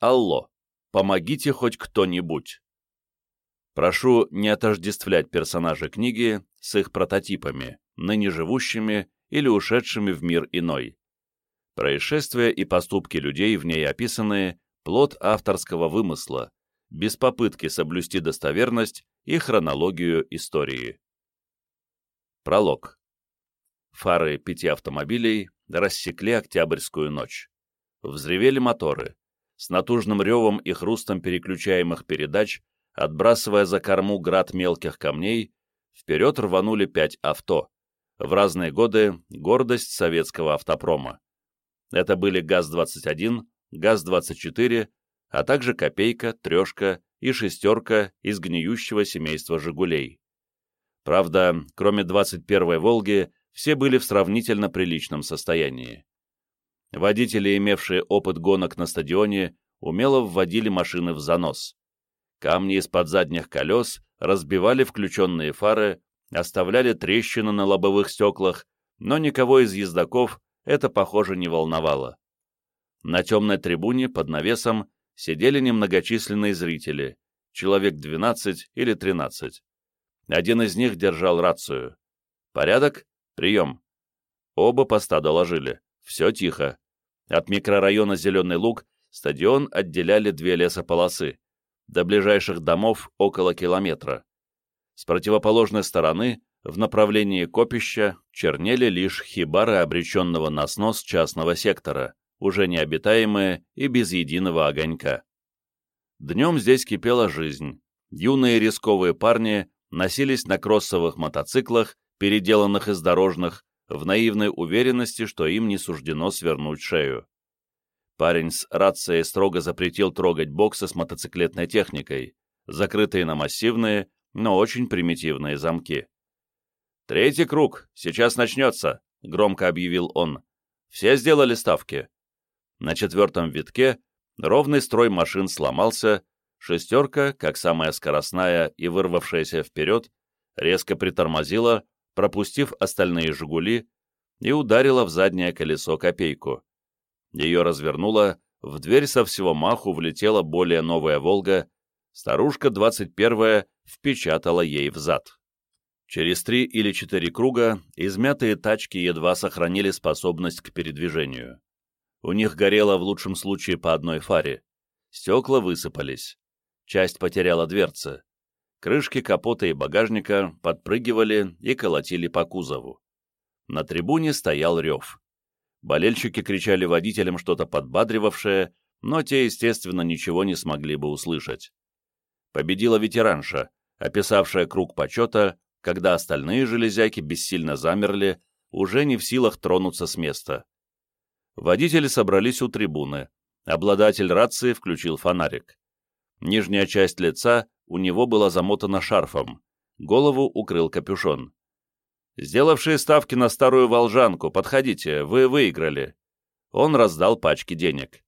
Алло, помогите хоть кто-нибудь. Прошу не отождествлять персонажей книги с их прототипами, ныне живущими или ушедшими в мир иной. Происшествия и поступки людей, в ней описанные, плод авторского вымысла, без попытки соблюсти достоверность и хронологию истории. Пролог. Фары пяти автомобилей рассекли октябрьскую ночь. Взревели моторы. С натужным ревом и хрустом переключаемых передач, отбрасывая за корму град мелких камней, вперед рванули пять авто. В разные годы гордость советского автопрома. Это были ГАЗ-21, ГАЗ-24, а также «Копейка», «Трешка» и «Шестерка» из гниющего семейства «Жигулей». Правда, кроме 21-й «Волги», все были в сравнительно приличном состоянии. Водители, имевшие опыт гонок на стадионе, умело вводили машины в занос. Камни из-под задних колес разбивали включенные фары, оставляли трещины на лобовых стеклах, но никого из ездаков это, похоже, не волновало. На темной трибуне под навесом сидели немногочисленные зрители, человек 12 или 13. Один из них держал рацию. «Порядок? Прием!» Оба поста доложили. Все тихо. От микрорайона Зеленый Луг стадион отделяли две лесополосы. До ближайших домов около километра. С противоположной стороны, в направлении копища, чернели лишь хибары обреченного на снос частного сектора, уже необитаемые и без единого огонька. Днем здесь кипела жизнь. Юные рисковые парни носились на кроссовых мотоциклах, переделанных из дорожных, в наивной уверенности, что им не суждено свернуть шею. Парень с рацией строго запретил трогать боксы с мотоциклетной техникой, закрытые на массивные, но очень примитивные замки. «Третий круг, сейчас начнется», — громко объявил он. «Все сделали ставки». На четвертом витке ровный строй машин сломался, шестерка, как самая скоростная и вырвавшаяся вперед, резко притормозила, пропустив остальные «Жигули», и ударила в заднее колесо копейку. Ее развернуло, в дверь со всего маху влетела более новая «Волга», старушка 21-я впечатала ей в зад. Через три или четыре круга измятые тачки едва сохранили способность к передвижению. У них горело в лучшем случае по одной фаре. Стекла высыпались. Часть потеряла дверцы. Крышки капота и багажника подпрыгивали и колотили по кузову. На трибуне стоял рев. Болельщики кричали водителям что-то подбадривавшее, но те, естественно, ничего не смогли бы услышать. Победила ветеранша, описавшая круг почета, когда остальные железяки бессильно замерли, уже не в силах тронуться с места. Водители собрались у трибуны. Обладатель рации включил фонарик. Нижняя часть лица у него была замотана шарфом, голову укрыл капюшон. «Сделавшие ставки на старую волжанку, подходите, вы выиграли». Он раздал пачки денег.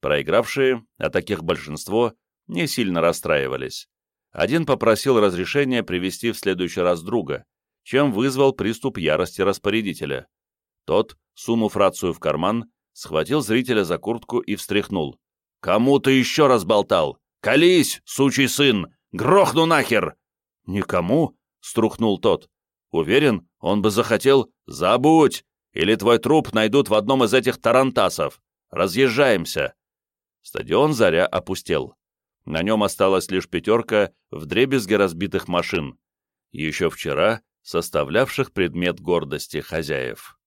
Проигравшие, а таких большинство, не сильно расстраивались. Один попросил разрешения привести в следующий раз друга, чем вызвал приступ ярости распорядителя. Тот, сунув рацию в карман, схватил зрителя за куртку и встряхнул. «Кому ты еще разболтал? Колись, сучий сын! Грохну нахер!» «Никому?» — струхнул тот. «Уверен, он бы захотел...» «Забудь! Или твой труп найдут в одном из этих тарантасов. Разъезжаемся!» Стадион «Заря» опустел. На нем осталась лишь пятерка вдребезги разбитых машин, еще вчера составлявших предмет гордости хозяев.